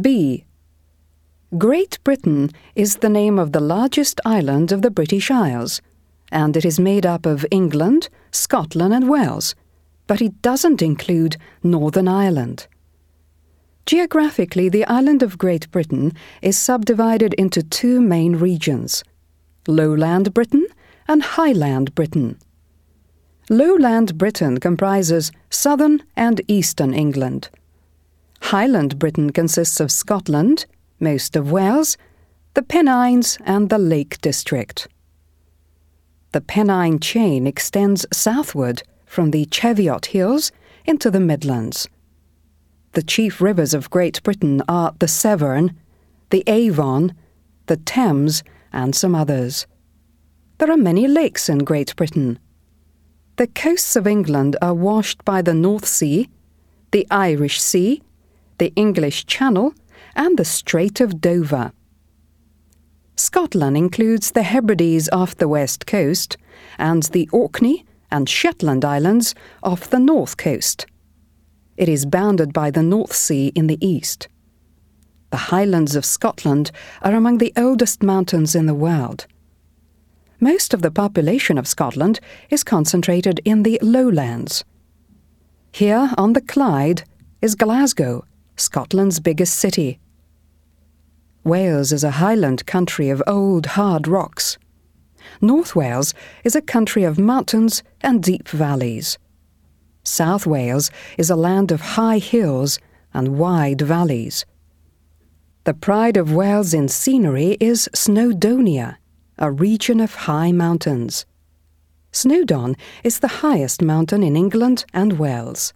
B. Great Britain is the name of the largest island of the British Isles, and it is made up of England, Scotland, and Wales, but it doesn't include Northern Ireland. Geographically, the island of Great Britain is subdivided into two main regions Lowland Britain and Highland Britain. Lowland Britain comprises southern and eastern England. Highland Britain consists of Scotland, most of Wales, the Pennines, and the Lake District. The Pennine chain extends southward from the Cheviot Hills into the Midlands. The chief rivers of Great Britain are the Severn, the Avon, the Thames, and some others. There are many lakes in Great Britain. The coasts of England are washed by the North Sea, the Irish Sea, the English Channel, and the Strait of Dover. Scotland includes the Hebrides off the west coast and the Orkney and Shetland Islands off the north coast. It is bounded by the North Sea in the east. The Highlands of Scotland are among the oldest mountains in the world. Most of the population of Scotland is concentrated in the lowlands. Here on the Clyde is Glasgow, Scotland's biggest city. Wales is a highland country of old hard rocks. North Wales is a country of mountains and deep valleys. South Wales is a land of high hills and wide valleys. The pride of Wales in scenery is Snowdonia, a region of high mountains. Snowdon is the highest mountain in England and Wales.